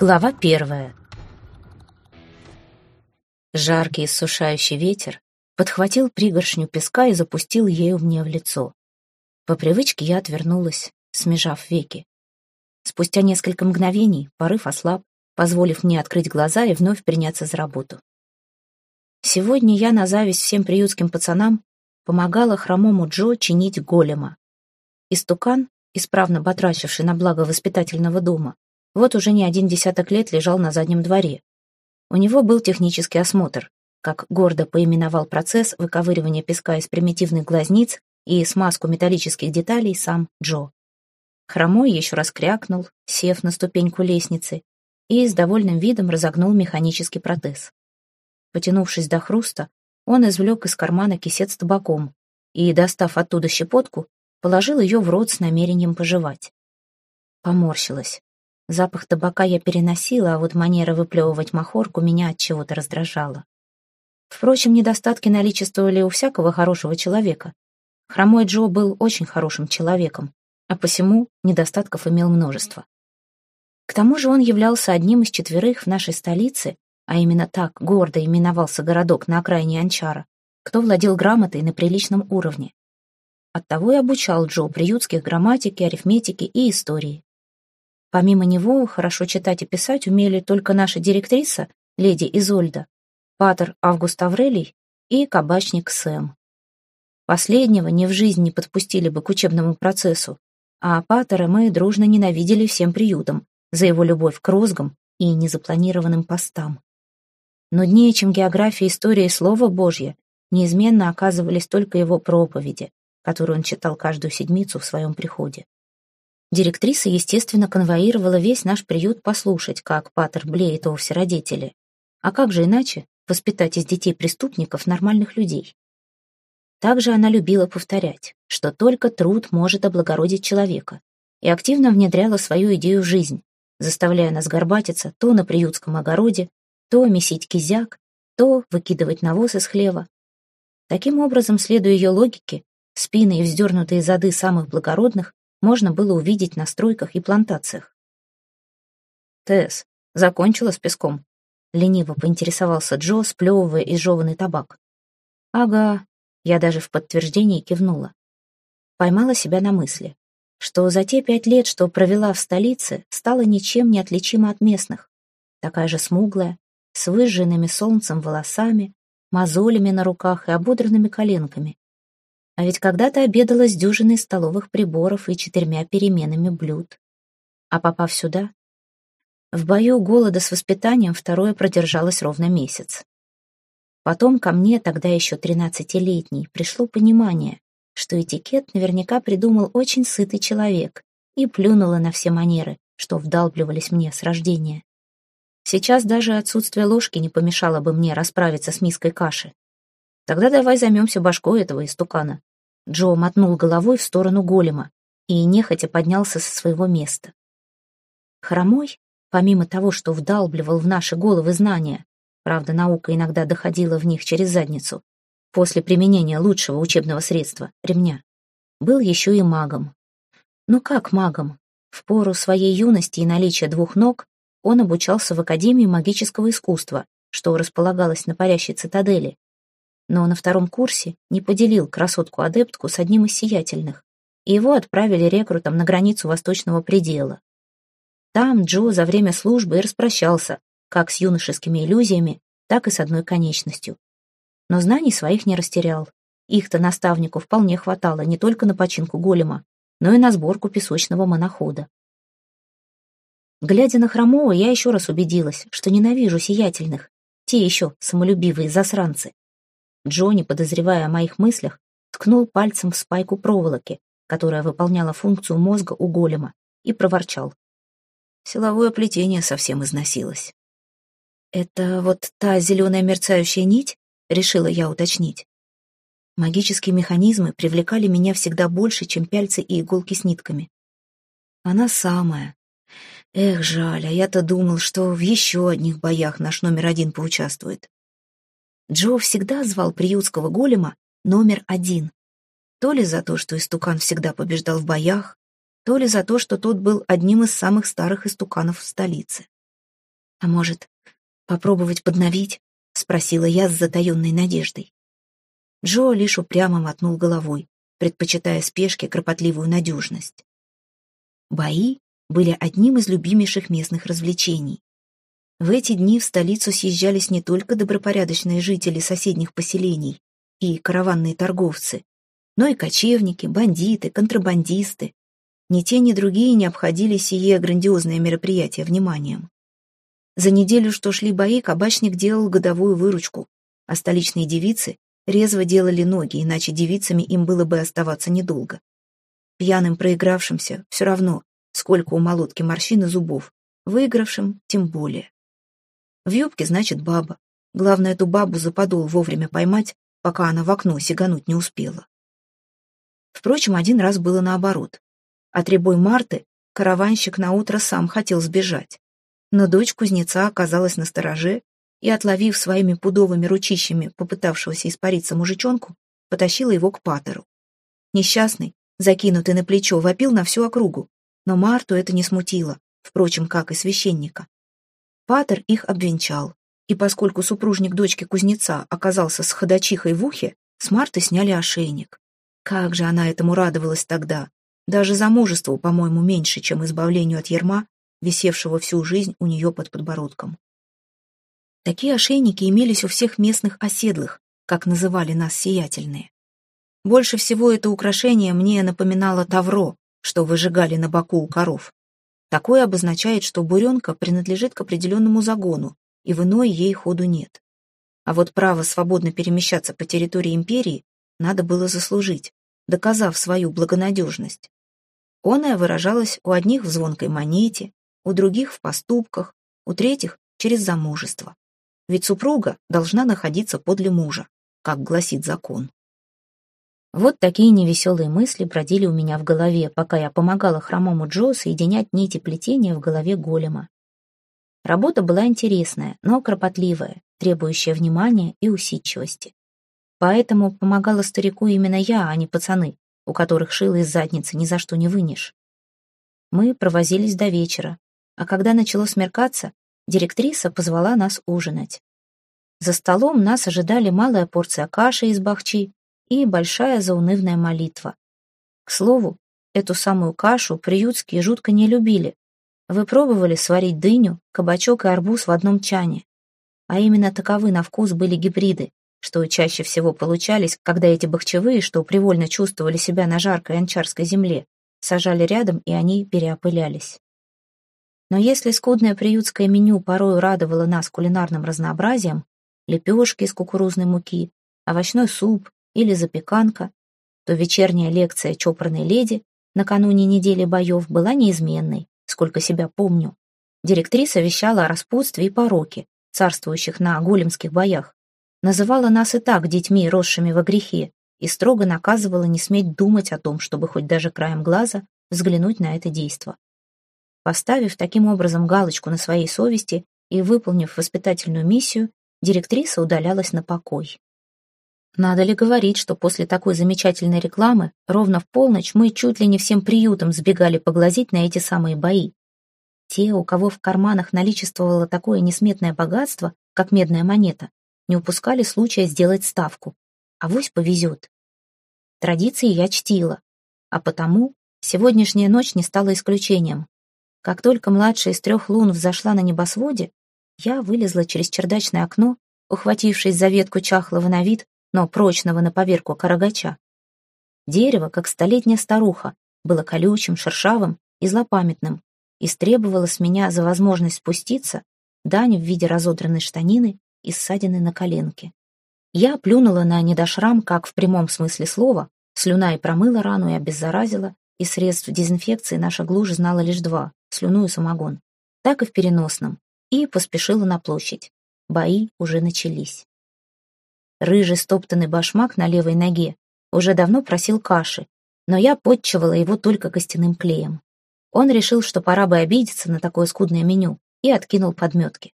Глава первая. Жаркий иссушающий ветер подхватил пригоршню песка и запустил ею мне в лицо. По привычке я отвернулась, смежав веки. Спустя несколько мгновений порыв ослаб, позволив мне открыть глаза и вновь приняться за работу. Сегодня я на зависть всем приютским пацанам помогала хромому Джо чинить голема. Истукан, исправно батрачивший на благо воспитательного дома, вот уже не один десяток лет лежал на заднем дворе. У него был технический осмотр, как гордо поименовал процесс выковыривания песка из примитивных глазниц и смазку металлических деталей сам Джо. Хромой еще раз крякнул, сев на ступеньку лестницы, и с довольным видом разогнул механический протез. Потянувшись до хруста, он извлек из кармана кисет с табаком и, достав оттуда щепотку, положил ее в рот с намерением пожевать. Поморщилась. Запах табака я переносила, а вот манера выплевывать махорку меня от чего-то раздражала. Впрочем, недостатки наличествовали у всякого хорошего человека. Хромой Джо был очень хорошим человеком, а посему недостатков имел множество. К тому же он являлся одним из четверых в нашей столице, а именно так гордо именовался городок на окраине Анчара, кто владел грамотой на приличном уровне. Оттого и обучал Джо приютских грамматике, арифметике и истории. Помимо него, хорошо читать и писать умели только наша директриса, леди Изольда, патер Август Аврелий и кабачник Сэм. Последнего ни в жизнь не подпустили бы к учебному процессу, а патера мы дружно ненавидели всем приютом за его любовь к розгам и незапланированным постам. Но днее, чем география, история и слово Божье, неизменно оказывались только его проповеди, которую он читал каждую седмицу в своем приходе. Директриса, естественно, конвоировала весь наш приют послушать, как Патер блеет о всеродителе. А как же иначе воспитать из детей преступников нормальных людей? Также она любила повторять, что только труд может облагородить человека, и активно внедряла свою идею в жизнь, заставляя нас горбатиться то на приютском огороде, то месить кизяк, то выкидывать навоз из хлева. Таким образом, следуя ее логике, спины и вздернутые зады самых благородных можно было увидеть на стройках и плантациях. «Тесс, закончила с песком?» — лениво поинтересовался Джо, сплевывая изжеванный табак. «Ага», — я даже в подтверждении кивнула. Поймала себя на мысли, что за те пять лет, что провела в столице, стала ничем не отличима от местных. Такая же смуглая, с выжженными солнцем волосами, мозолями на руках и ободранными коленками. А ведь когда-то обедала с дюжиной столовых приборов и четырьмя переменами блюд. А попав сюда, в бою голода с воспитанием второе продержалось ровно месяц. Потом ко мне, тогда еще тринадцатилетний, пришло понимание, что этикет наверняка придумал очень сытый человек и плюнула на все манеры, что вдалбливались мне с рождения. Сейчас даже отсутствие ложки не помешало бы мне расправиться с миской каши. Тогда давай займемся башкой этого истукана. Джо мотнул головой в сторону голема и нехотя поднялся со своего места. Хромой, помимо того, что вдалбливал в наши головы знания, правда, наука иногда доходила в них через задницу, после применения лучшего учебного средства — ремня, был еще и магом. Ну как магом? В пору своей юности и наличия двух ног он обучался в Академии магического искусства, что располагалось на парящей цитадели, но на втором курсе не поделил красотку-адептку с одним из сиятельных, и его отправили рекрутом на границу восточного предела. Там Джо за время службы и распрощался, как с юношескими иллюзиями, так и с одной конечностью. Но знаний своих не растерял. Их-то наставнику вполне хватало не только на починку голема, но и на сборку песочного монохода. Глядя на Хромова, я еще раз убедилась, что ненавижу сиятельных, те еще самолюбивые засранцы. Джонни, подозревая о моих мыслях, ткнул пальцем в спайку проволоки, которая выполняла функцию мозга у голема, и проворчал. Силовое плетение совсем износилось. «Это вот та зеленая мерцающая нить?» — решила я уточнить. Магические механизмы привлекали меня всегда больше, чем пяльцы и иголки с нитками. Она самая. Эх, жаль, а я-то думал, что в еще одних боях наш номер один поучаствует. Джо всегда звал приютского голема номер один. То ли за то, что истукан всегда побеждал в боях, то ли за то, что тот был одним из самых старых истуканов в столице. «А может, попробовать подновить?» — спросила я с затаенной надеждой. Джо лишь упрямо мотнул головой, предпочитая спешке кропотливую надежность. Бои были одним из любимейших местных развлечений. В эти дни в столицу съезжались не только добропорядочные жители соседних поселений и караванные торговцы, но и кочевники, бандиты, контрабандисты. Ни те, ни другие не обходили сие грандиозное мероприятие вниманием. За неделю, что шли бои, кабачник делал годовую выручку, а столичные девицы резво делали ноги, иначе девицами им было бы оставаться недолго. Пьяным проигравшимся все равно, сколько у молотки морщин и зубов, выигравшим тем более. В юбке, значит, баба. Главное, эту бабу за подол вовремя поймать, пока она в окно сигануть не успела. Впрочем, один раз было наоборот. От рябой Марты караванщик наутро сам хотел сбежать. Но дочь кузнеца оказалась на стороже и, отловив своими пудовыми ручищами попытавшегося испариться мужичонку, потащила его к патеру. Несчастный, закинутый на плечо, вопил на всю округу, но Марту это не смутило, впрочем, как и священника. Патер их обвенчал, и поскольку супружник дочки кузнеца оказался с ходачихой в ухе, с Марты сняли ошейник. Как же она этому радовалась тогда! Даже замужеству, по-моему, меньше, чем избавлению от ерма, висевшего всю жизнь у нее под подбородком. Такие ошейники имелись у всех местных оседлых, как называли нас сиятельные. Больше всего это украшение мне напоминало тавро, что выжигали на боку у коров. Такое обозначает, что буренка принадлежит к определенному загону, и в иной ей ходу нет. А вот право свободно перемещаться по территории империи надо было заслужить, доказав свою благонадежность. Оная выражалась у одних в звонкой монете, у других в поступках, у третьих через замужество. Ведь супруга должна находиться подле мужа, как гласит закон. Вот такие невеселые мысли бродили у меня в голове, пока я помогала хромому Джо соединять нити плетения в голове голема. Работа была интересная, но кропотливая, требующая внимания и усидчивости. Поэтому помогала старику именно я, а не пацаны, у которых шило из задницы ни за что не вынешь. Мы провозились до вечера, а когда начало смеркаться, директриса позвала нас ужинать. За столом нас ожидали малая порция каши из бахчи и большая заунывная молитва. К слову, эту самую кашу приютские жутко не любили. Вы пробовали сварить дыню, кабачок и арбуз в одном чане. А именно таковы на вкус были гибриды, что чаще всего получались, когда эти бахчевые, что привольно чувствовали себя на жаркой анчарской земле, сажали рядом, и они переопылялись. Но если скудное приютское меню порою радовало нас кулинарным разнообразием, лепешки из кукурузной муки, овощной суп или запеканка, то вечерняя лекция чопорной леди накануне недели боев была неизменной, сколько себя помню. Директриса вещала о распутстве и пороке, царствующих на големских боях, называла нас и так детьми, росшими во грехе, и строго наказывала не сметь думать о том, чтобы хоть даже краем глаза взглянуть на это действо. Поставив таким образом галочку на своей совести и выполнив воспитательную миссию, директриса удалялась на покой. Надо ли говорить, что после такой замечательной рекламы ровно в полночь мы чуть ли не всем приютом сбегали поглазеть на эти самые бои. Те, у кого в карманах наличествовало такое несметное богатство, как медная монета, не упускали случая сделать ставку. А вось повезет. Традиции я чтила, а потому сегодняшняя ночь не стала исключением. Как только младшая из трех лун взошла на небосводе, я вылезла через чердачное окно, ухватившись за ветку чахлого на вид, но прочного на поверку карагача. Дерево, как столетняя старуха, было колючим, шершавым и злопамятным, и требовало с меня за возможность спуститься дань в виде разодранной штанины и ссадины на коленке. Я плюнула на недошрам, как в прямом смысле слова, слюна и промыла рану и обеззаразила, и средств дезинфекции наша глушь знала лишь два — слюну и самогон, так и в переносном, и поспешила на площадь. Бои уже начались. Рыжий стоптанный башмак на левой ноге уже давно просил каши, но я подчивала его только костяным клеем. Он решил, что пора бы обидеться на такое скудное меню, и откинул подметки.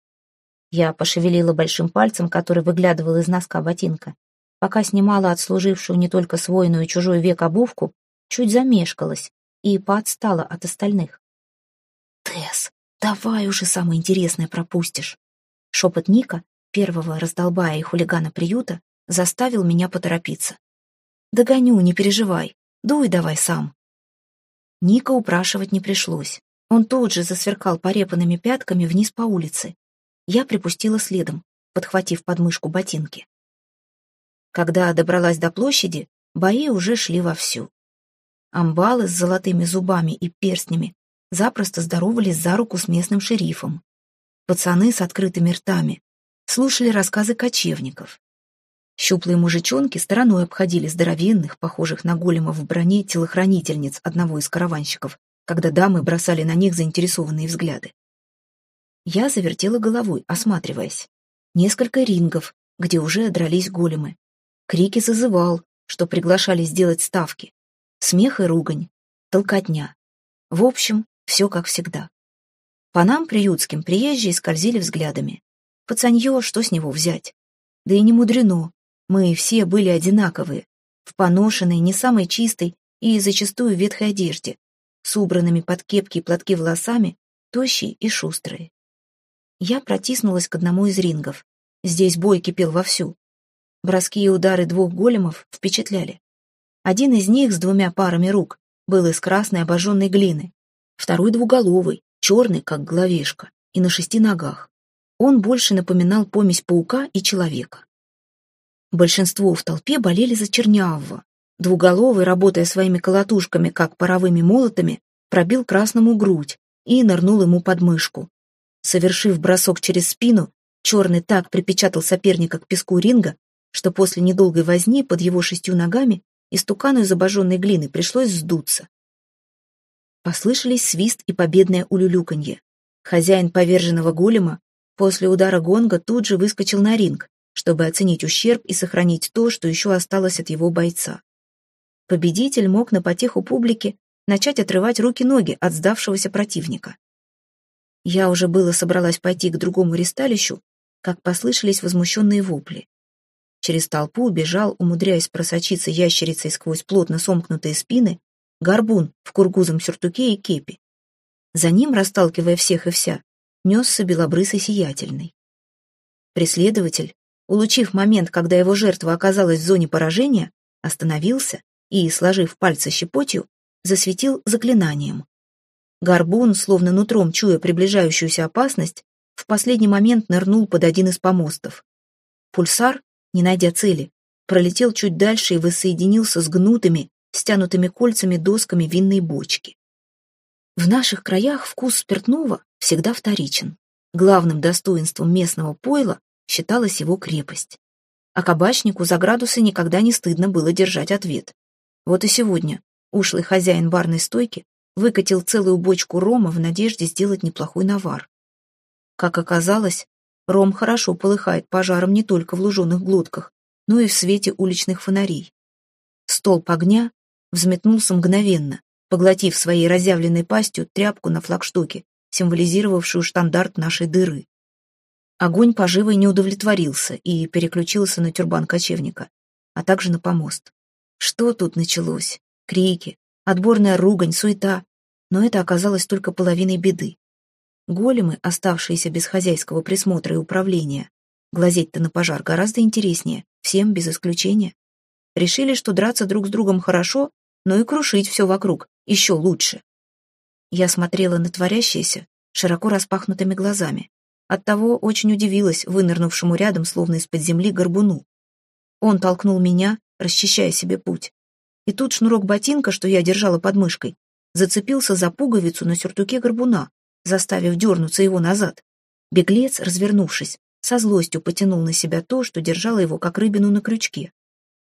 Я пошевелила большим пальцем, который выглядывал из носка ботинка. Пока снимала отслужившую не только свой, но и чужой век обувку, чуть замешкалась и поотстала от остальных. «Тесс, давай уже самое интересное пропустишь. Шепот Ника, первого раздолбая и хулигана приюта, заставил меня поторопиться. «Догоню, не переживай, дуй давай сам». Ника упрашивать не пришлось. Он тут же засверкал порепанными пятками вниз по улице. Я припустила следом, подхватив подмышку ботинки. Когда добралась до площади, бои уже шли вовсю. Амбалы с золотыми зубами и перстнями запросто здоровались за руку с местным шерифом. Пацаны с открытыми ртами слушали рассказы кочевников. Щуплые мужичонки стороной обходили здоровенных, похожих на големов в броне, телохранительниц одного из караванщиков, когда дамы бросали на них заинтересованные взгляды. Я завертела головой, осматриваясь. Несколько рингов, где уже дрались големы. Крики зазывал, что приглашали сделать ставки. Смех и ругань, толкотня. В общем, все как всегда. По нам, приютским, приезжие скользили взглядами. Пацанье, что с него взять? Да и не мудрено. Мы все были одинаковые, в поношенной, не самой чистой и зачастую ветхой одежде, с убранными под кепки и платки волосами, тощие и шустрые. Я протиснулась к одному из рингов. Здесь бой кипел вовсю. Броски и удары двух големов впечатляли. Один из них с двумя парами рук был из красной обожженной глины, второй двуголовый, черный, как головешка, и на шести ногах. Он больше напоминал помесь паука и человека. Большинство в толпе болели за Чернявого. Двуголовый, работая своими колотушками, как паровыми молотами, пробил красному грудь и нырнул ему под мышку. Совершив бросок через спину, черный так припечатал соперника к песку ринга, что после недолгой возни под его шестью ногами истукану из обожженной глины пришлось сдуться. Послышались свист и победное улюлюканье. Хозяин поверженного голема после удара гонга тут же выскочил на ринг, чтобы оценить ущерб и сохранить то, что еще осталось от его бойца. Победитель мог на потеху публики начать отрывать руки-ноги от сдавшегося противника. Я уже было собралась пойти к другому ресталищу, как послышались возмущенные вопли. Через толпу бежал, умудряясь просочиться ящерицей сквозь плотно сомкнутые спины, горбун в кургузом сюртуке и кепи. За ним, расталкивая всех и вся, несся белобрысый сиятельный. Преследователь, улучив момент, когда его жертва оказалась в зоне поражения, остановился и, сложив пальцы щепотью, засветил заклинанием. Горбун, словно нутром чуя приближающуюся опасность, в последний момент нырнул под один из помостов. Пульсар, не найдя цели, пролетел чуть дальше и воссоединился с гнутыми, стянутыми кольцами досками винной бочки. В наших краях вкус спиртного всегда вторичен. Главным достоинством местного пойла считалась его крепость. А кабачнику за градусы никогда не стыдно было держать ответ. Вот и сегодня ушлый хозяин барной стойки выкатил целую бочку рома в надежде сделать неплохой навар. Как оказалось, Ром хорошо полыхает пожаром не только в луженых глотках, но и в свете уличных фонарей. Столб огня взметнулся мгновенно, поглотив своей разъявленной пастью тряпку на флагштоке, символизировавшую штандарт нашей дыры. Огонь поживой не удовлетворился и переключился на тюрбан кочевника, а также на помост. Что тут началось? Крики, отборная ругань, суета. Но это оказалось только половиной беды. Големы, оставшиеся без хозяйского присмотра и управления, глазеть-то на пожар гораздо интереснее, всем без исключения. Решили, что драться друг с другом хорошо, но и крушить все вокруг еще лучше. Я смотрела на творящееся широко распахнутыми глазами. Оттого очень удивилась вынырнувшему рядом, словно из-под земли, горбуну. Он толкнул меня, расчищая себе путь. И тут шнурок ботинка, что я держала под мышкой, зацепился за пуговицу на сюртуке горбуна, заставив дернуться его назад. Беглец, развернувшись, со злостью потянул на себя то, что держало его как рыбину на крючке.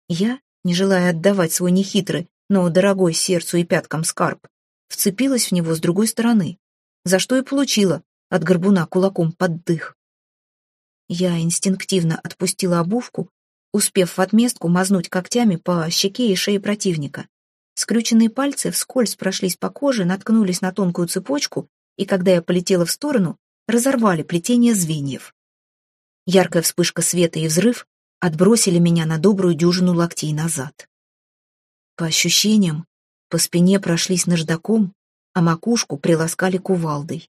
Я, не желая отдавать свой нехитрый, но дорогой сердцу и пяткам скарб, вцепилась в него с другой стороны, за что и получила от горбуна кулаком под дых. Я инстинктивно отпустила обувку, успев в отместку мазнуть когтями по щеке и шее противника. Скрюченные пальцы вскользь прошлись по коже, наткнулись на тонкую цепочку и когда я полетела в сторону, разорвали плетение звеньев. Яркая вспышка света и взрыв отбросили меня на добрую дюжину локтей назад. По ощущениям, по спине прошлись наждаком, а макушку приласкали кувалдой.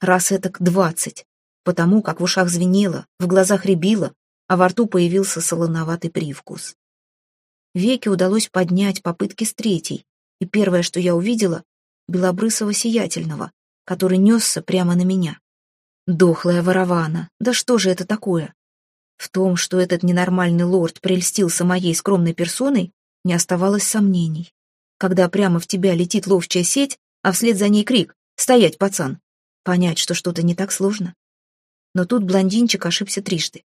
Раз это к двадцать. Потому как в ушах звенело, в глазах рябило, а во рту появился солоноватый привкус. Веки удалось поднять попытки с третьей, и первое, что я увидела, белобрысого сиятельного, который несся прямо на меня. Дохлая ворована, да что же это такое? В том, что этот ненормальный лорд прельстился моей скромной персоной, не оставалось сомнений. Когда прямо в тебя летит ловчая сеть, а вслед за ней крик «Стоять, пацан!» Понять, что что-то не так сложно. Но тут блондинчик ошибся трижды.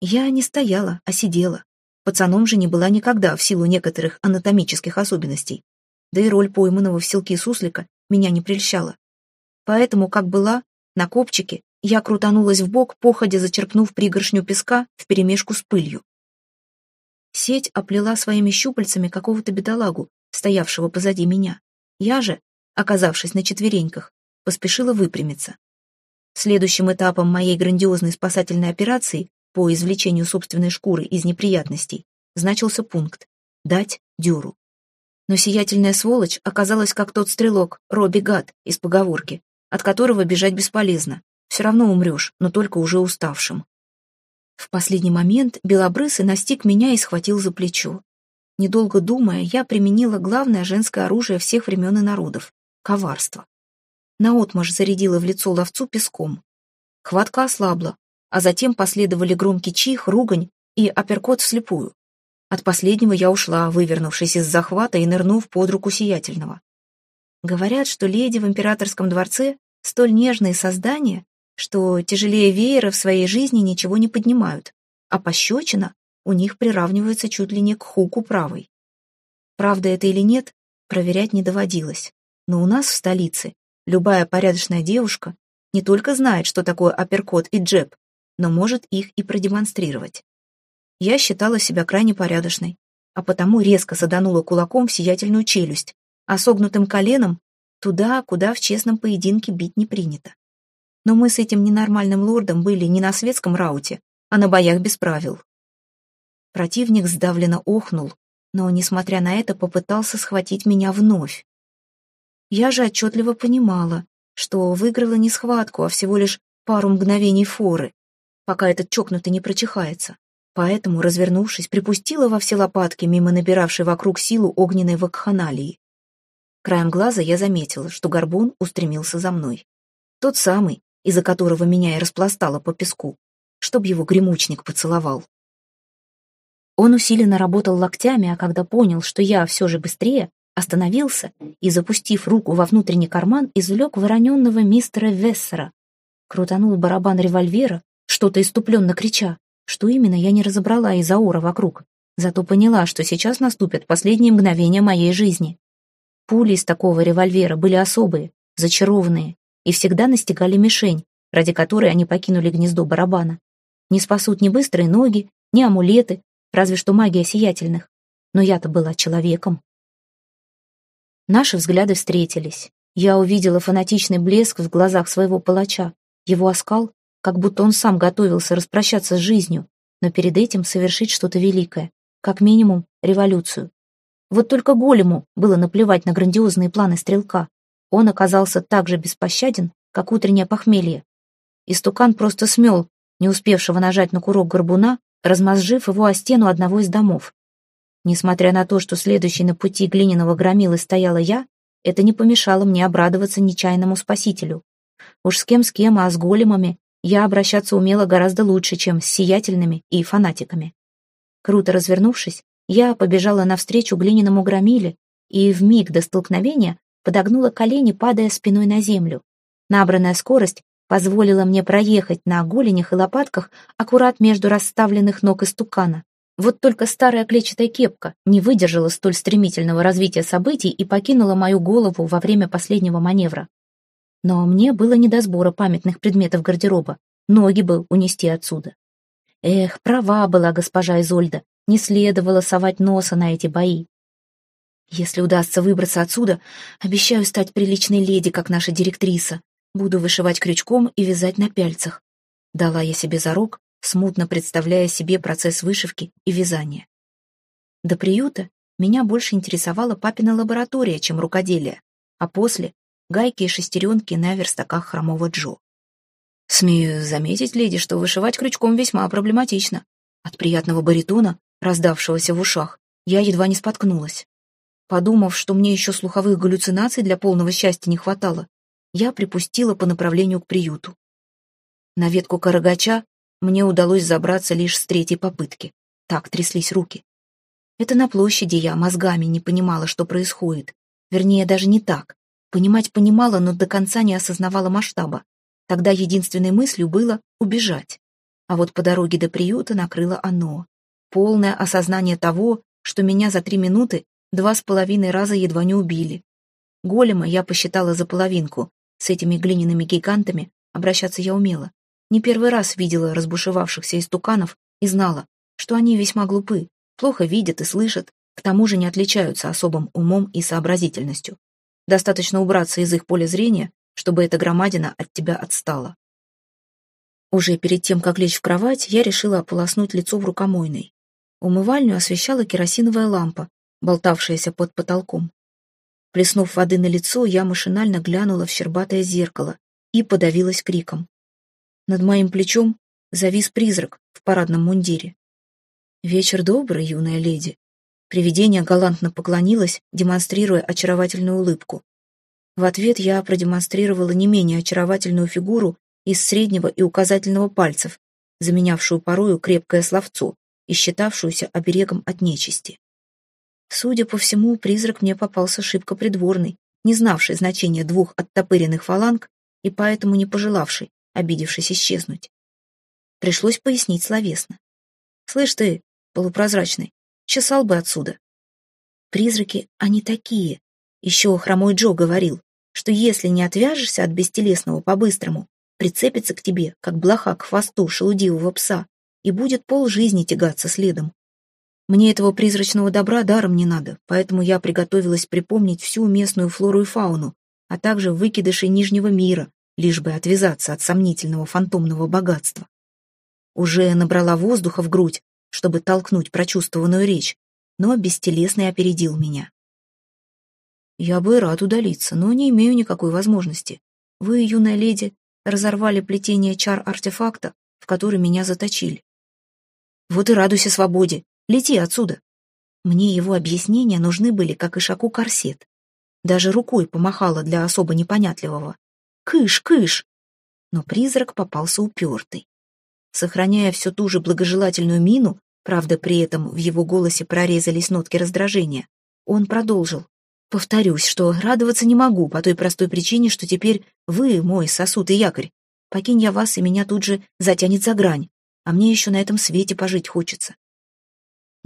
Я не стояла, а сидела. Пацаном же не была никогда, в силу некоторых анатомических особенностей. Да и роль пойманного в селке суслика меня не прельщала. Поэтому, как была, на копчике я крутанулась в бок, походя зачерпнув пригоршню песка вперемешку с пылью. Сеть оплела своими щупальцами какого-то бедолагу, стоявшего позади меня. Я же, оказавшись на четвереньках, поспешила выпрямиться. Следующим этапом моей грандиозной спасательной операции по извлечению собственной шкуры из неприятностей значился пункт «дать дюру». Но сиятельная сволочь оказалась как тот стрелок, Робби Гад, из поговорки, от которого бежать бесполезно. Все равно умрешь, но только уже уставшим. В последний момент белобрысый настиг меня и схватил за плечо. Недолго думая, я применила главное женское оружие всех времен и народов — коварство. Наотмашь зарядила в лицо ловцу песком. Хватка ослабла, а затем последовали громкий чих, ругань и апперкот вслепую. От последнего я ушла, вывернувшись из захвата и нырнув под руку сиятельного. Говорят, что леди в императорском дворце столь нежные создания, что тяжелее веера в своей жизни ничего не поднимают, а пощечина у них приравнивается чуть ли не к хуку правой. Правда это или нет, проверять не доводилось. Но у нас в столице любая порядочная девушка не только знает, что такое апперкот и джеб, но может их и продемонстрировать. Я считала себя крайне порядочной, а потому резко саданула кулаком в сиятельную челюсть, а согнутым коленом туда, куда в честном поединке бить не принято. Но мы с этим ненормальным лордом были не на светском рауте, а на боях без правил. Противник сдавленно охнул, но, несмотря на это, попытался схватить меня вновь. Я же отчетливо понимала, что выиграла не схватку, а всего лишь пару мгновений форы, пока этот чокнутый не прочихается. Поэтому, развернувшись, припустила во все лопатки мимо набиравшей вокруг силу огненной вакханалии. Краем глаза я заметила, что горбун устремился за мной. Тот самый, из-за которого меня и распластало по песку, чтоб его гремучник поцеловал. Он усиленно работал локтями, а когда понял, что я все же быстрее, остановился и, запустив руку во внутренний карман, извлек вороненного мистера Вессера. Крутанул барабан револьвера, что-то иступленно крича. Что именно, я не разобрала из аура вокруг. Зато поняла, что сейчас наступят последние мгновения моей жизни. Пули из такого револьвера были особые, зачарованные, и всегда настигали мишень, ради которой они покинули гнездо барабана. Не спасут ни быстрые ноги, ни амулеты, разве что магия сиятельных. Но я-то была человеком. Наши взгляды встретились. Я увидела фанатичный блеск в глазах своего палача. Его оскал, как будто он сам готовился распрощаться с жизнью, но перед этим совершить что-то великое, как минимум революцию. Вот только голему было наплевать на грандиозные планы стрелка. Он оказался так же беспощаден, как утреннее похмелье. Истукан просто смел, не успевшего нажать на курок горбуна, размозжив его о стену одного из домов. Несмотря на то, что следующей на пути глиняного громилы стояла я, это не помешало мне обрадоваться нечаянному спасителю. Уж с кем с кем, а с големами я обращаться умела гораздо лучше, чем с сиятельными и фанатиками. Круто развернувшись, я побежала навстречу глиняному громиле и в миг до столкновения подогнула колени, падая спиной на землю. Набранная скорость позволила мне проехать на голенях и лопатках аккурат между расставленных ног истукана. Вот только старая клетчатая кепка не выдержала столь стремительного развития событий и покинула мою голову во время последнего маневра. Но мне было не до сбора памятных предметов гардероба. Ноги бы унести отсюда. Эх, права была госпожа Изольда. Не следовало совать носа на эти бои. Если удастся выбраться отсюда, обещаю стать приличной леди, как наша директриса. Буду вышивать крючком и вязать на пяльцах. Дала я себе зарок, смутно представляя себе процесс вышивки и вязания. До приюта меня больше интересовала папина лаборатория, чем рукоделие, а после гайки и шестеренки на верстаках хромого Джо. Смею заметить, леди, что вышивать крючком весьма проблематично. От приятного баритона, раздавшегося в ушах, я едва не споткнулась. Подумав, что мне еще слуховых галлюцинаций для полного счастья не хватало, я припустила по направлению к приюту. На ветку карагача мне удалось забраться лишь с третьей попытки. Так тряслись руки. Это на площади я мозгами не понимала, что происходит. Вернее, даже не так. Понимать понимала, но до конца не осознавала масштаба. Тогда единственной мыслью было убежать. А вот по дороге до приюта накрыло оно. Полное осознание того, что меня за три минуты два с половиной раза едва не убили. Голема я посчитала за половинку. С этими глиняными гигантами обращаться я умела. Не первый раз видела разбушевавшихся истуканов и знала, что они весьма глупы, плохо видят и слышат, к тому же не отличаются особым умом и сообразительностью. Достаточно убраться из их поля зрения, чтобы эта громадина от тебя отстала. Уже перед тем, как лечь в кровать, я решила ополоснуть лицо в рукомойной. Умывальню освещала керосиновая лампа, болтавшаяся под потолком. Плеснув воды на лицо, я машинально глянула в щербатое зеркало и подавилась криком. Над моим плечом завис призрак в парадном мундире. «Вечер добрый, юная леди». Привидение галантно поклонилось, демонстрируя очаровательную улыбку. В ответ я продемонстрировала не менее очаровательную фигуру из среднего и указательного пальцев, заменявшую порою крепкое словцо и считавшуюся оберегом от нечисти. Судя по всему, призрак мне попался шибко придворный, не знавший значения двух оттопыренных фаланг и поэтому не пожелавший, обидевшись исчезнуть. Пришлось пояснить словесно. «Слышь ты, полупрозрачный, чесал бы отсюда». Призраки, они такие. Еще хромой Джо говорил, что если не отвяжешься от бестелесного по-быстрому, прицепится к тебе, как блоха к хвосту шелудивого пса, и будет полжизни тягаться следом. Мне этого призрачного добра даром не надо, поэтому я приготовилась припомнить всю местную флору и фауну, а также выкидыши Нижнего мира, лишь бы отвязаться от сомнительного фантомного богатства. Уже набрала воздуха в грудь, чтобы толкнуть прочувствованную речь, но бестелесный опередил меня. Я бы рад удалиться, но не имею никакой возможности. Вы, юная леди, разорвали плетение чар артефакта, в который меня заточили. Вот и радуйся свободе, лети отсюда. Мне его объяснения нужны были, как и шаку корсет. Даже рукой помахала для особо непонятливого. Кыш, кыш!» Но призрак попался упертый. Сохраняя всю ту же благожелательную мину, правда, при этом в его голосе прорезались нотки раздражения, он продолжил. «Повторюсь, что радоваться не могу по той простой причине, что теперь вы мой сосуд и якорь. Покинь я вас, и меня тут же затянет за грань, а мне еще на этом свете пожить хочется».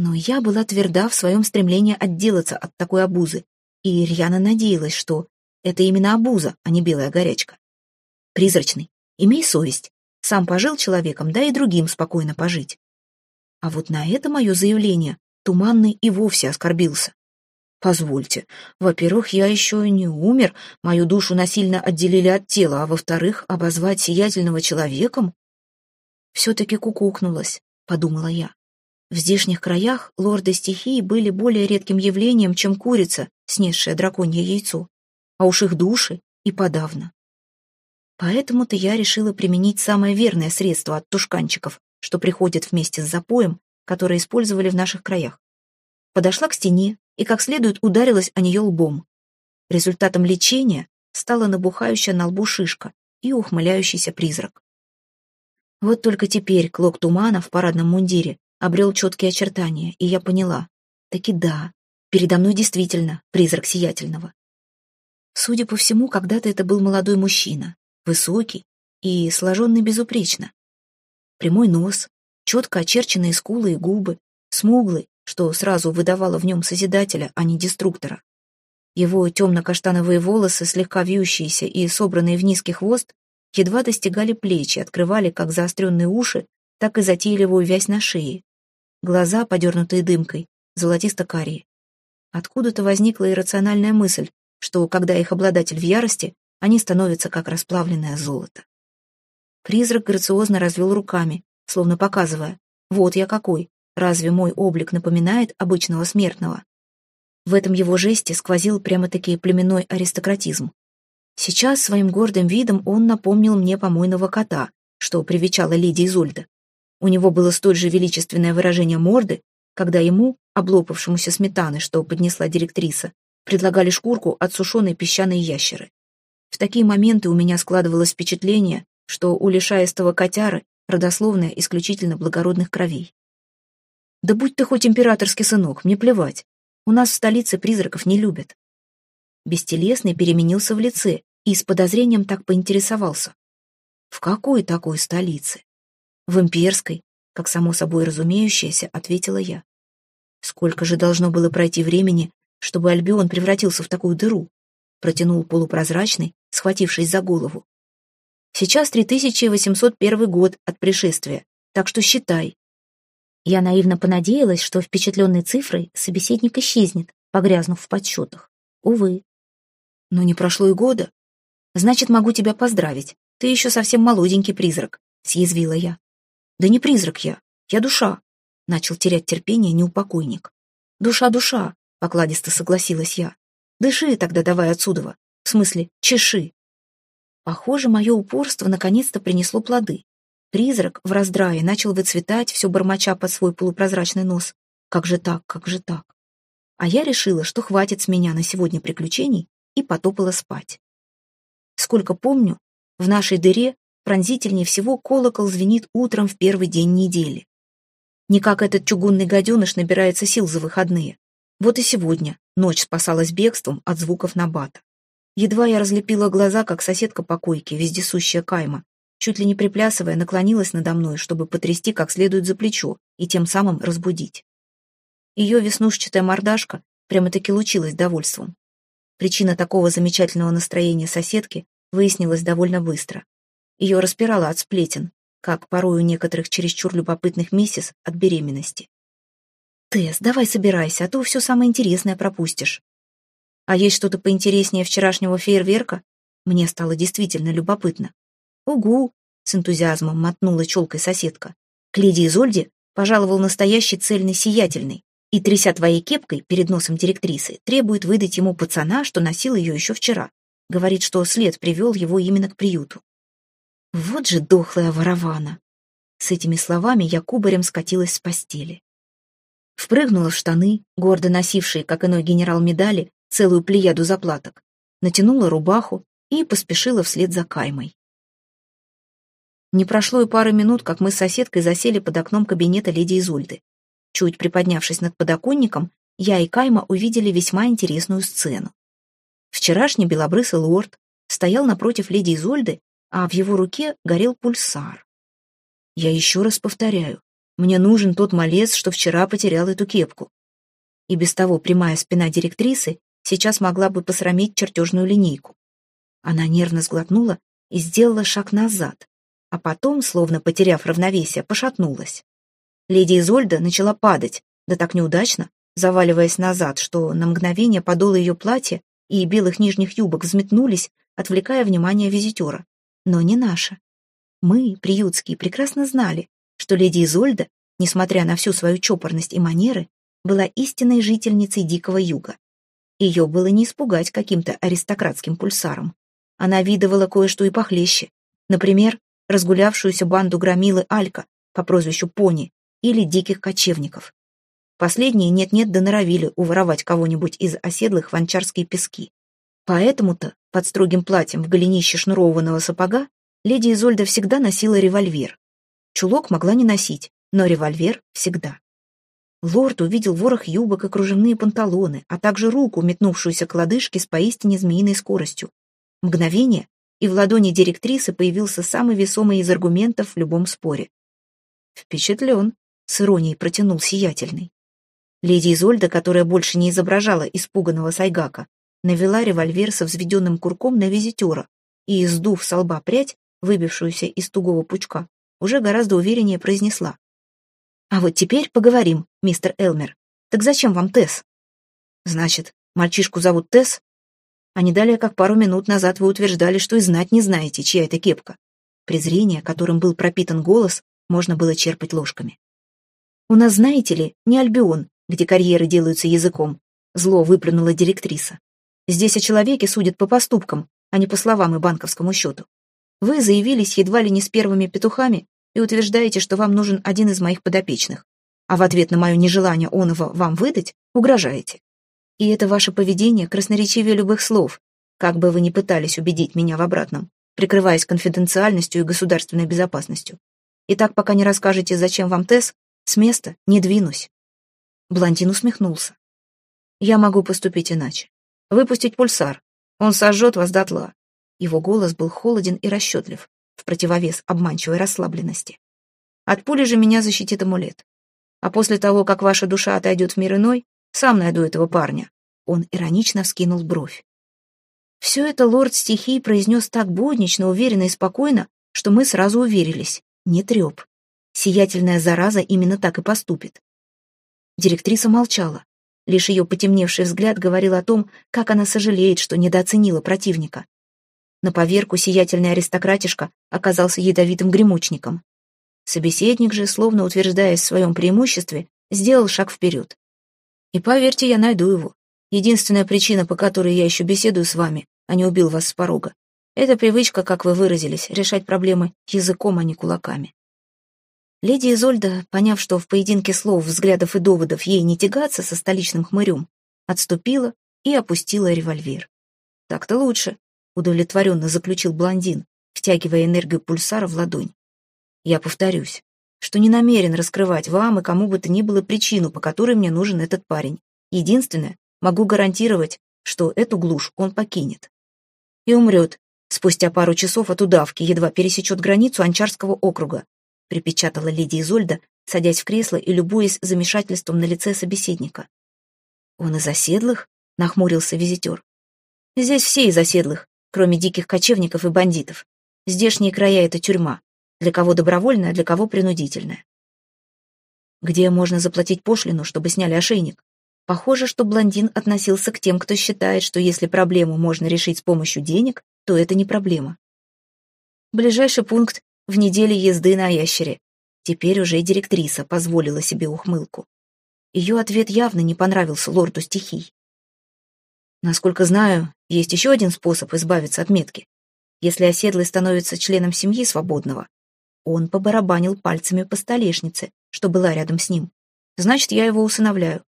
Но я была тверда в своем стремлении отделаться от такой обузы, и рьяно надеялась, что это именно обуза, а не белая горячка. Призрачный, имей совесть. Сам пожил человеком, да и другим спокойно пожить. А вот на это мое заявление Туманный и вовсе оскорбился. Позвольте, во-первых, я еще не умер, мою душу насильно отделили от тела, а во-вторых, обозвать сиятельного человеком? Все-таки кукукнулась, подумала я. В здешних краях лорды стихии были более редким явлением, чем курица, снесшая драконье яйцо а уж их души и подавно. Поэтому-то я решила применить самое верное средство от тушканчиков, что приходят вместе с запоем, которое использовали в наших краях. Подошла к стене и как следует ударилась о нее лбом. Результатом лечения стала набухающая на лбу шишка и ухмыляющийся призрак. Вот только теперь клок тумана в парадном мундире обрел четкие очертания, и я поняла. Таки да, передо мной действительно призрак сиятельного. Судя по всему, когда-то это был молодой мужчина, высокий и сложенный безупречно. Прямой нос, четко очерченные скулы и губы, смуглый, что сразу выдавало в нем созидателя, а не деструктора. Его темно-каштановые волосы, слегка вьющиеся и собранные в низкий хвост, едва достигали плечи, открывали как заостренные уши, так и затейливую вязь на шее. Глаза, подернутые дымкой, золотисто-карие. Откуда-то возникла иррациональная мысль, что, когда их обладатель в ярости, они становятся как расплавленное золото. Призрак грациозно развел руками, словно показывая, вот я какой, разве мой облик напоминает обычного смертного? В этом его жесте сквозил прямо-таки племенной аристократизм. Сейчас своим гордым видом он напомнил мне помойного кота, что привечала леди Изольда. У него было столь же величественное выражение морды, когда ему, облопавшемуся сметаны, что поднесла директриса, предлагали шкурку от сушеной песчаной ящеры. В такие моменты у меня складывалось впечатление, что у лишаистого котяры родословная исключительно благородных кровей. Да будь ты хоть императорский сынок, мне плевать. У нас в столице призраков не любят. Бестелесный переменился в лице и с подозрением так поинтересовался. В какой такой столице? В имперской, как само собой разумеющееся, ответила я. Сколько же должно было пройти времени, чтобы Альбион превратился в такую дыру? Протянул полупрозрачный, схватившись за голову. Сейчас 3801 год от пришествия, так что считай. Я наивно понадеялась, что впечатленной цифрой собеседник исчезнет, погрязнув в подсчетах. Увы. Но не прошло и года. Значит, могу тебя поздравить. Ты еще совсем молоденький призрак, съязвила я. Да не призрак я, я душа. Начал терять терпение неупокойник. Душа, душа, покладисто согласилась я. Дыши тогда давай отсюда. В смысле, чеши. Похоже, мое упорство наконец-то принесло плоды. Призрак в раздрае начал выцветать, все бормоча под свой полупрозрачный нос. Как же так, как же так? А я решила, что хватит с меня на сегодня приключений, и потопала спать. Сколько помню, в нашей дыре пронзительнее всего колокол звенит утром в первый день недели. Не как этот чугунный гаденыш набирается сил за выходные. Вот и сегодня ночь спасалась бегством от звуков набата. Едва я разлепила глаза, как соседка по койке, вездесущая кайма, чуть ли не приплясывая, наклонилась надо мной, чтобы потрясти как следует за плечо и тем самым разбудить. Ее веснушчатая мордашка прямо-таки лучилась довольством. Причина такого замечательного настроения соседки выяснилась довольно быстро. Ее распирало от сплетен, как порой у некоторых чересчур любопытных миссис от беременности. «Тесс, давай собирайся, а то все самое интересное пропустишь». «А есть что-то поинтереснее вчерашнего фейерверка?» Мне стало действительно любопытно. «Угу!» — с энтузиазмом мотнула челкой соседка. «К леди Изольде пожаловал настоящий цельный сиятельный и, тряся твоей кепкой перед носом директрисы, требует выдать ему пацана, что носил ее еще вчера. Говорит, что след привел его именно к приюту. Вот же дохлая ворована. С этими словами я кубарем скатилась с постели. Впрыгнула в штаны, гордо носившие, как иной генерал медали, целую плеяду заплаток, натянула рубаху и поспешила вслед за Каймой. Не прошло и пары минут, как мы с соседкой засели под окном кабинета леди Изольды. Чуть приподнявшись над подоконником, я и Кайма увидели весьма интересную сцену. Вчерашний белобрысый лорд стоял напротив леди Изольды, а в его руке горел пульсар. Я еще раз повторяю, мне нужен тот малец, что вчера потерял эту кепку. И без того прямая спина директрисы сейчас могла бы посрамить чертежную линейку. Она нервно сглотнула и сделала шаг назад, а потом, словно потеряв равновесие, пошатнулась. Леди Изольда начала падать, да так неудачно, заваливаясь назад, что на мгновение подолы ее платья и белых нижних юбок взметнулись, отвлекая внимание визитера. Но не наша. Мы, приютские, прекрасно знали, что леди Изольда, несмотря на всю свою чопорность и манеры, была истинной жительницей Дикого Юга. Ее было не испугать каким-то аристократским пульсаром. Она видывала кое-что и похлеще. Например, разгулявшуюся банду громилы Алька по прозвищу Пони или диких кочевников. Последние нет-нет да норовили уворовать кого-нибудь из оседлых в пески. Поэтому-то под строгим платьем в голенище шнурованного сапога леди Изольда всегда носила револьвер. Чулок могла не носить, но револьвер всегда. Лорд увидел ворох юбок и кружевные панталоны, а также руку, метнувшуюся к лодыжке с поистине змеиной скоростью. Мгновение, и в ладони директрисы появился самый весомый из аргументов в любом споре. «Впечатлен», — с иронией протянул сиятельный. Леди Изольда, которая больше не изображала испуганного сайгака, навела револьвер со взведенным курком на визитера и, сдув со лба прядь, выбившуюся из тугого пучка, уже гораздо увереннее произнесла. «А вот теперь поговорим, мистер Элмер. Так зачем вам Тесс?» «Значит, мальчишку зовут Тесс?» а не далее, как пару минут назад вы утверждали, что и знать не знаете, чья это кепка. Презрение, которым был пропитан голос, можно было черпать ложками. «У нас, знаете ли, не Альбион, где карьеры делаются языком», зло выплюнула директриса. «Здесь о человеке судят по поступкам, а не по словам и банковскому счету. Вы заявились едва ли не с первыми петухами и утверждаете, что вам нужен один из моих подопечных, а в ответ на мое нежелание оного вам выдать, угрожаете. И это ваше поведение красноречивее любых слов, как бы вы ни пытались убедить меня в обратном, прикрываясь конфиденциальностью и государственной безопасностью. И так, пока не расскажете, зачем вам ТЭС, с места не двинусь. Блондин усмехнулся. Я могу поступить иначе. Выпустить пульсар. Он сожжет вас дотла. Его голос был холоден и расчетлив, в противовес обманчивой расслабленности. От пули же меня защитит амулет. А после того, как ваша душа отойдет в мир иной, сам найду этого парня. Он иронично вскинул бровь. Все это лорд стихий произнес так буднично, уверенно и спокойно, что мы сразу уверились. Не треп. Сиятельная зараза именно так и поступит. Директриса молчала. Лишь ее потемневший взгляд говорил о том, как она сожалеет, что недооценила противника. На поверку сиятельный аристократишка оказался ядовитым гремучником. Собеседник же, словно утверждаясь в своем преимуществе, сделал шаг вперед. И поверьте, я найду его. Единственная причина, по которой я еще беседую с вами, а не убил вас с порога, это привычка, как вы выразились, решать проблемы языком, а не кулаками. Леди Изольда, поняв, что в поединке слов, взглядов и доводов ей не тягаться со столичным хмырем, отступила и опустила револьвер. Так-то лучше удовлетворенно заключил блондин, втягивая энергию пульсара в ладонь. Я повторюсь, что не намерен раскрывать вам и кому бы то ни было причину, по которой мне нужен этот парень. Единственное, могу гарантировать, что эту глушь он покинет. И умрет спустя пару часов от удавки, едва пересечет границу Анчарского округа, припечатала леди Изольда, садясь в кресло и любуясь замешательством на лице собеседника. «Он из оседлых?» — нахмурился визитер. «Здесь все из оседлых, кроме диких кочевников и бандитов. Здешние края — это тюрьма. Для кого добровольная, для кого принудительная. Где можно заплатить пошлину, чтобы сняли ошейник? Похоже, что блондин относился к тем, кто считает, что если проблему можно решить с помощью денег, то это не проблема. Ближайший пункт в неделе езды на ящере. Теперь уже и директриса позволила себе ухмылку. Ее ответ явно не понравился лорду стихий. Насколько знаю, есть еще один способ избавиться от метки. Если оседлый становится членом семьи свободного, он побарабанил пальцами по столешнице, что была рядом с ним. Значит, я его усыновляю.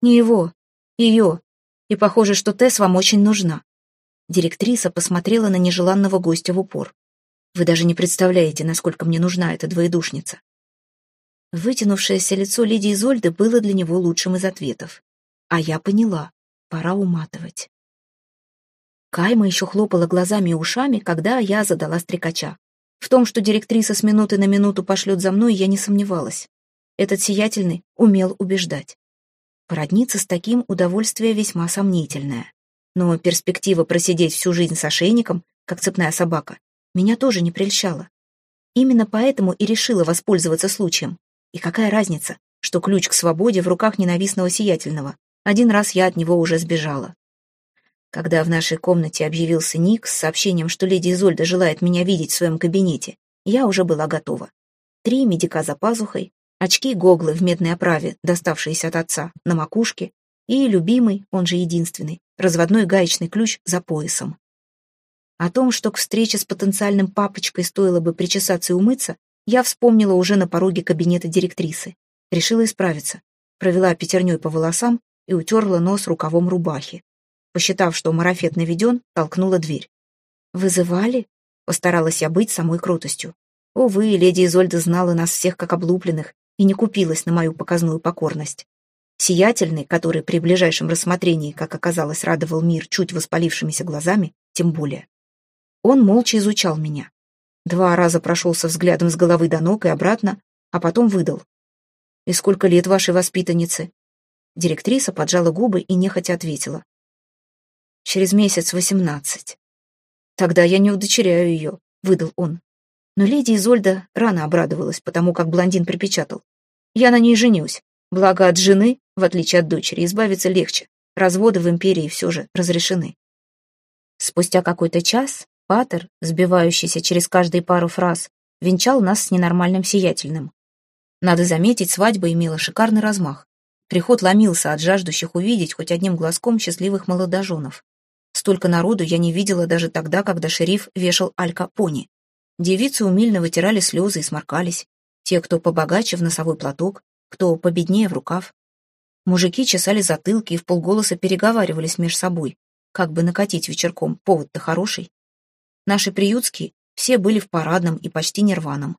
Не его, ее. И похоже, что Тесс вам очень нужна. Директриса посмотрела на нежеланного гостя в упор. Вы даже не представляете, насколько мне нужна эта двоедушница. Вытянувшееся лицо леди Изольды было для него лучшим из ответов. А я поняла. Пора уматывать. Кайма еще хлопала глазами и ушами, когда я задала стрекача. В том, что директриса с минуты на минуту пошлет за мной, я не сомневалась. Этот сиятельный умел убеждать. Породниться с таким удовольствие весьма сомнительное. Но перспектива просидеть всю жизнь с ошейником, как цепная собака, меня тоже не прельщала. Именно поэтому и решила воспользоваться случаем. И какая разница, что ключ к свободе в руках ненавистного сиятельного, один раз я от него уже сбежала. Когда в нашей комнате объявился Ник с сообщением, что леди Изольда желает меня видеть в своем кабинете, я уже была готова. Три медика за пазухой, очки-гоглы в медной оправе, доставшиеся от отца, на макушке, и любимый, он же единственный, разводной гаечный ключ за поясом. О том, что к встрече с потенциальным папочкой стоило бы причесаться и умыться, я вспомнила уже на пороге кабинета директрисы. Решила исправиться. Провела пятерней по волосам и утерла нос рукавом рубахи. Посчитав, что марафет наведен, толкнула дверь. «Вызывали?» — постаралась я быть самой крутостью. Увы, леди Изольда знала нас всех как облупленных и не купилась на мою показную покорность. Сиятельный, который при ближайшем рассмотрении, как оказалось, радовал мир чуть воспалившимися глазами, тем более. Он молча изучал меня. Два раза прошелся взглядом с головы до ног и обратно, а потом выдал. «И сколько лет вашей воспитаннице?» Директриса поджала губы и нехотя ответила. «Через месяц восемнадцать». «Тогда я не удочеряю ее», — выдал он. Но леди Изольда рано обрадовалась, потому как блондин припечатал. «Я на ней женюсь. Благо от жены, в отличие от дочери, избавиться легче. Разводы в империи все же разрешены». Спустя какой-то час Патер, сбивающийся через каждые пару фраз, венчал нас с ненормальным сиятельным. Надо заметить, свадьба имела шикарный размах. Приход ломился от жаждущих увидеть хоть одним глазком счастливых молодоженов. Столько народу я не видела даже тогда, когда шериф вешал Аль Капони. Девицы умильно вытирали слезы и сморкались. Те, кто побогаче, в носовой платок, кто победнее в рукав. Мужики чесали затылки и в полголоса переговаривались меж собой, как бы накатить вечерком, повод-то хороший. Наши приютские все были в парадном и почти нерваном.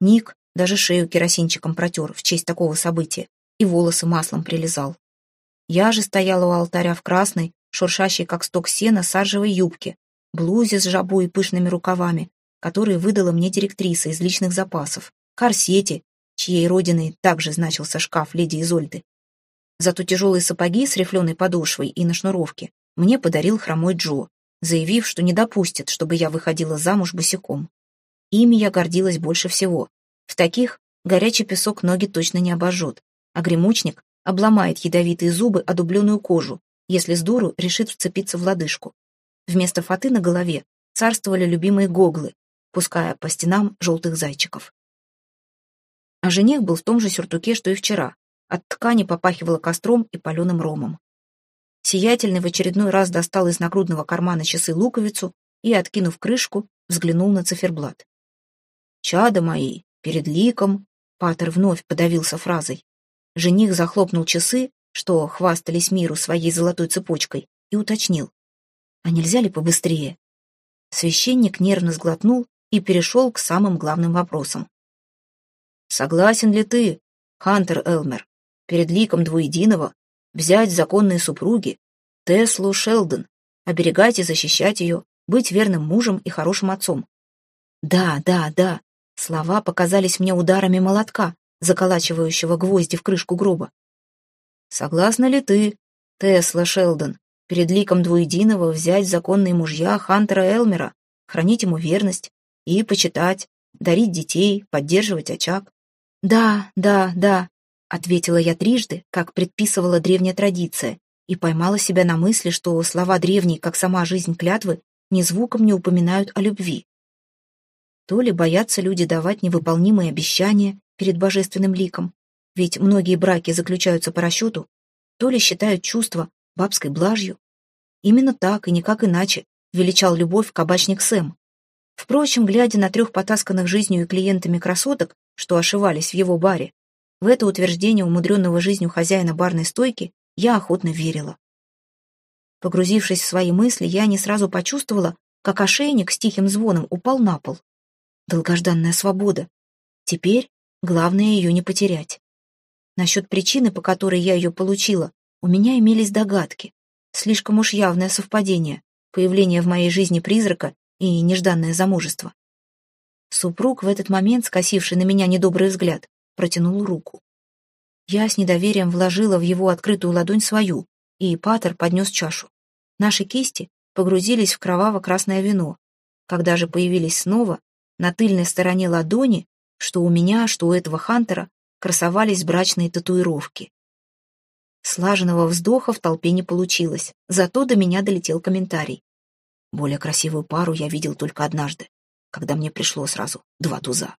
Ник даже шею керосинчиком протер в честь такого события и волосы маслом прилизал. Я же стояла у алтаря в красной, шуршащей, как сток сена, саржевой юбке, блузе с жабу и пышными рукавами, которые выдала мне директриса из личных запасов, корсете, чьей родиной также значился шкаф леди Изольды. Зато тяжелые сапоги с рифленой подошвой и на шнуровке мне подарил хромой Джо, заявив, что не допустит, чтобы я выходила замуж босиком. Ими я гордилась больше всего. В таких горячий песок ноги точно не обожжет, а гремучник обломает ядовитые зубы о дубленую кожу, если с дуру решит вцепиться в лодыжку. Вместо фаты на голове царствовали любимые гоглы, пуская по стенам желтых зайчиков. А жених был в том же сюртуке, что и вчера. От ткани попахивало костром и паленым ромом. Сиятельный в очередной раз достал из нагрудного кармана часы луковицу и, откинув крышку, взглянул на циферблат. «Чада мои, перед ликом!» Патер вновь подавился фразой. Жених захлопнул часы, что хвастались миру своей золотой цепочкой, и уточнил. «А нельзя ли побыстрее?» Священник нервно сглотнул и перешел к самым главным вопросам. «Согласен ли ты, Хантер Элмер, перед ликом двуединого взять законные супруги Теслу Шелдон, оберегать и защищать ее, быть верным мужем и хорошим отцом?» «Да, да, да», слова показались мне ударами молотка, заколачивающего гвозди в крышку гроба. Согласна ли ты, Тесла Шелдон, перед ликом двуединого взять законные мужья Хантера Элмера, хранить ему верность и почитать, дарить детей, поддерживать очаг? Да, да, да, ответила я трижды, как предписывала древняя традиция, и поймала себя на мысли, что слова древней, как сама жизнь клятвы, ни звуком не упоминают о любви. То ли боятся люди давать невыполнимые обещания, перед божественным ликом, ведь многие браки заключаются по расчету, то ли считают чувства бабской блажью. Именно так и никак иначе величал любовь кабачник Сэм. Впрочем, глядя на трех потасканных жизнью и клиентами красоток, что ошивались в его баре, в это утверждение умудренного жизнью хозяина барной стойки я охотно верила. Погрузившись в свои мысли, я не сразу почувствовала, как ошейник с тихим звоном упал на пол. Долгожданная свобода. Теперь Главное ее не потерять. Насчет причины, по которой я ее получила, у меня имелись догадки. Слишком уж явное совпадение, появление в моей жизни призрака и нежданное замужество. Супруг, в этот момент, скосивший на меня недобрый взгляд, протянул руку. Я с недоверием вложила в его открытую ладонь свою, и Патер поднес чашу. Наши кисти погрузились в кроваво-красное вино. Когда же появились снова, на тыльной стороне ладони что у меня, что у этого Хантера красовались брачные татуировки. Слаженного вздоха в толпе не получилось, зато до меня долетел комментарий. Более красивую пару я видел только однажды, когда мне пришло сразу два туза.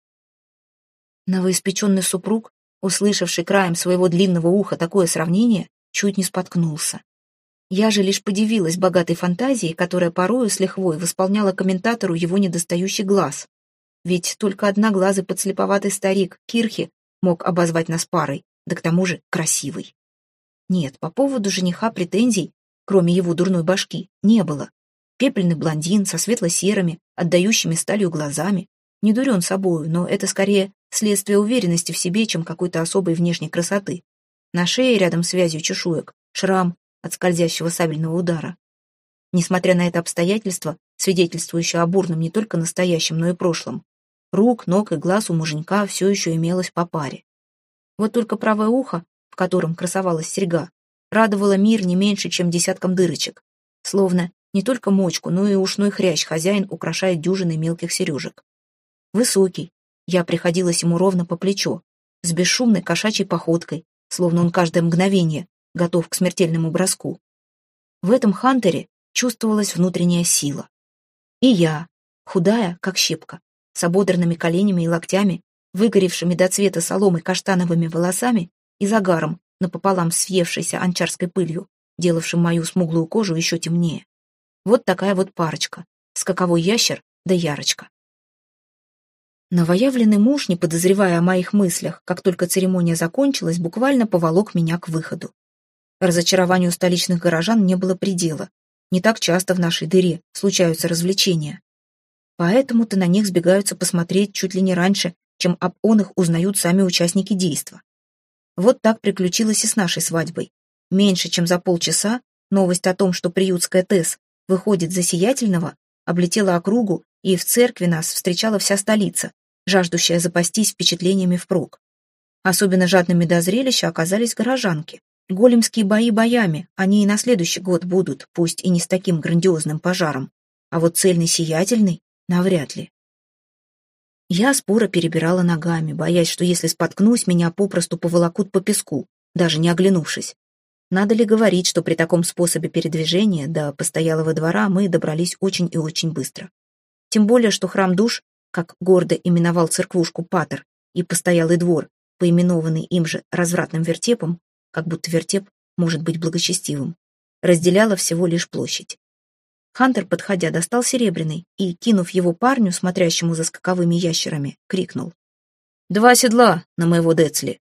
Новоиспеченный супруг, услышавший краем своего длинного уха такое сравнение, чуть не споткнулся. Я же лишь подивилась богатой фантазии, которая порою с лихвой восполняла комментатору его недостающий глаз. Ведь только одноглазый подслеповатый старик Кирхи мог обозвать нас парой, да к тому же красивой. Нет, по поводу жениха претензий, кроме его дурной башки, не было. Пепельный блондин со светло-серыми, отдающими сталью глазами. Не дурен собою, но это скорее следствие уверенности в себе, чем какой-то особой внешней красоты. На шее рядом с связью чешуек шрам от скользящего сабельного удара. Несмотря на это обстоятельство, свидетельствующее о бурном не только настоящем, но и прошлом, Рук, ног и глаз у муженька все еще имелось по паре. Вот только правое ухо, в котором красовалась серьга, радовало мир не меньше, чем десятком дырочек. Словно не только мочку, но и ушной хрящ хозяин украшает дюжиной мелких сережек. Высокий, я приходилась ему ровно по плечо, с бесшумной кошачьей походкой, словно он каждое мгновение готов к смертельному броску. В этом хантере чувствовалась внутренняя сила. И я, худая, как щепка, с ободранными коленями и локтями, выгоревшими до цвета соломы каштановыми волосами и загаром, напополам с въевшейся анчарской пылью, делавшим мою смуглую кожу еще темнее. Вот такая вот парочка. Скаковой ящер да Ярочка. Новоявленный муж, не подозревая о моих мыслях, как только церемония закончилась, буквально поволок меня к выходу. Разочарованию столичных горожан не было предела. Не так часто в нашей дыре случаются развлечения. Поэтому-то на них сбегаются посмотреть чуть ли не раньше, чем об он их узнают сами участники действа. Вот так приключилось и с нашей свадьбой. Меньше чем за полчаса новость о том, что приютская ТЭС выходит за сиятельного, облетела округу, и в церкви нас встречала вся столица, жаждущая запастись впечатлениями впрок. Особенно жадными до зрелища оказались горожанки. Големские бои боями, они и на следующий год будут, пусть и не с таким грандиозным пожаром. А вот цельный сиятельный — навряд ли. Я споро перебирала ногами, боясь, что если споткнусь, меня попросту поволокут по песку, даже не оглянувшись. Надо ли говорить, что при таком способе передвижения до постоялого двора мы добрались очень и очень быстро. Тем более, что храм душ, как гордо именовал церквушку Патер, и постоялый двор, поименованный им же развратным вертепом, как будто вертеп может быть благочестивым, разделяла всего лишь площадь. Хантер, подходя, достал серебряный и, кинув его парню, смотрящему за скаковыми ящерами, крикнул. «Два седла на моего Децли!»